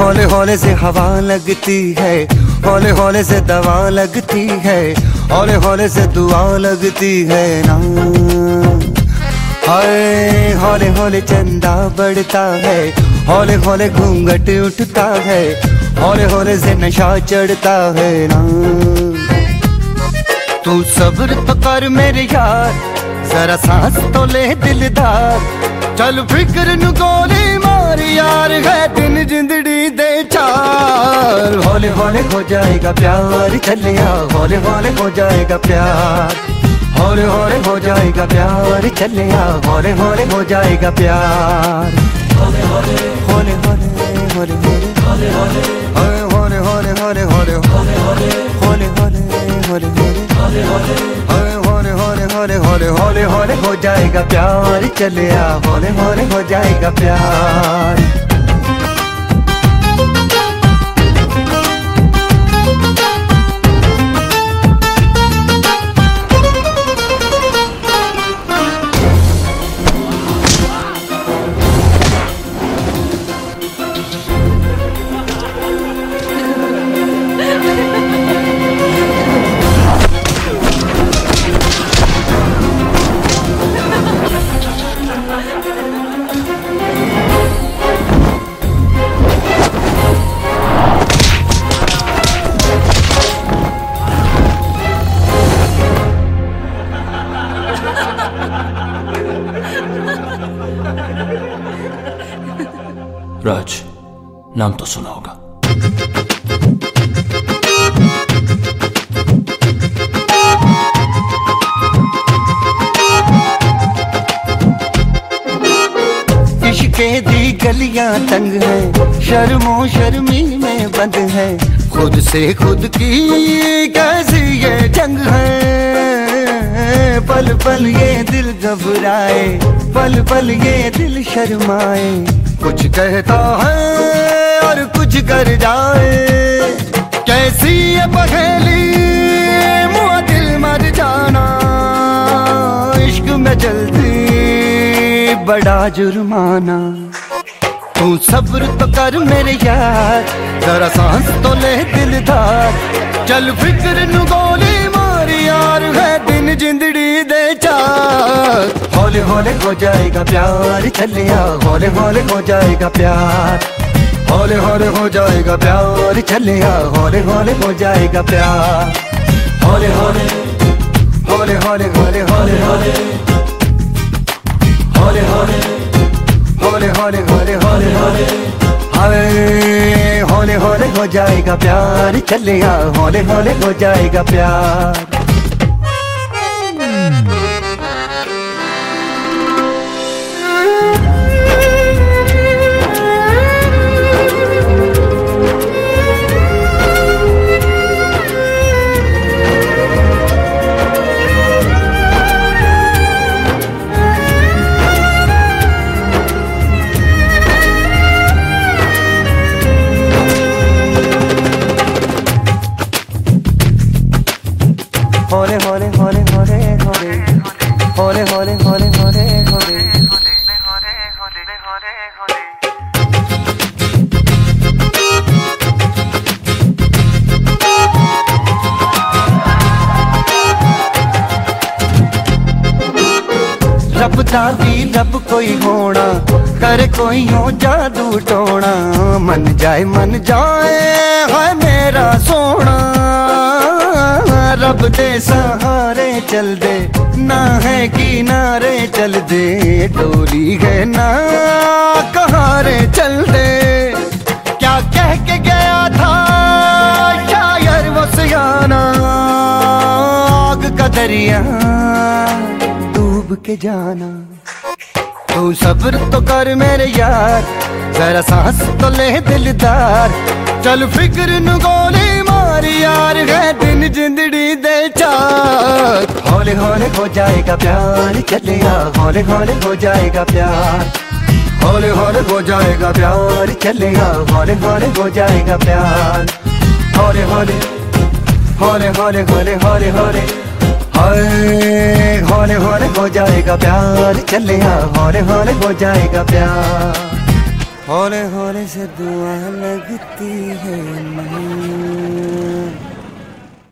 हौले हौले से हवा लगती है। हौले हौले से दवा लगती है। हौले हौले से दुआ लगती है ना। हाय हौले हौले चंदा बढ़ता है। हौले हौले घूंघट उठता है। हौले हौले से नशा चढ़ता है ना। तू सब्र तो कर मेरे यार, जरा सांस तो ले दिलदार। चल फ़िक्र नु गोली मार यार, है दिन हौले हौले हो जाएगा प्यार चलिया हौले हौले हो जाएगा प्यार हौले हौले हो जाएगा प्यार चलिया हौले हौले हो जाएगा प्यार हौले हौले हौले हौले हौले हौले हौले हौले हौले हौले हौले हौले हौले हौले हौले हौले हौले हौले हौले हो जाएगा प्यार चलिया हौले हौले हो जाएगा प्यार राज, नाम तो सुना होगा। इश्के दी गलियाँ तंग है, शर्मो शर्मी में बंद है। खुद से खुद की कैसी ये जंग है। पल पल ये दिल घबराए पल पल ये दिल शर्माए। कुछ कहता है और कुछ कर जाए। कैसी ये पहेली दिल मर जाना। इश्क में जल्दी बड़ा जुर्माना। तू सब्र तो कर मेरे यार, जरा सांस तो ले दिलदार। चल फ़िक्र नु गोली जिंदड़ी दे चार हौले हौले हो जाएगा प्यार चलिया हौले हौले हो जाएगा प्यार। हौले हौले हो जाएगा प्यार चलिया हौले हौले हो जाएगा प्यार। हौले हौले हौले हौले हौले हौले हौले। हौले हौले हौले हौले हौले हौले हौले। हौले हौले हो जाएगा प्यार चलेगा हौले हौले हो जाएगा प्यार। हौले हौले हौले हौले हौले हौले हौले हौले हौले हौले रब दा भी रब कोई होना। कर कोई हो जादू टोना। मन जाए मन जाए है मेरा सोना। दे, सहारे चल दे। ना है किनारे चल दे। डोली है ना, कहारे चल दे। क्या कह के गया था, शायर वो सियाना। आग का दरिया, डूब के जाना। तू सब्र तो कर मेरे यार, जरा सांस तो ले दिलदार। चल फ़िक्र नु गोली मार यार है दिन जिंदड़ी दे चार। हौले हौले हो जाएगा प्यार चलिया हौले हौले हो जाएगा प्यार। हौले हौले हो जाएगा प्यार चलेगा हौले हौले हो जाएगा प्यार। हौले हौले हौले हौले हौले हौले हौले। हाय हौले हौले हो जाएगा प्यार चलेगा हौले हौले हो जाएगा प्यार। हौले हौले से दुआ लगती है ना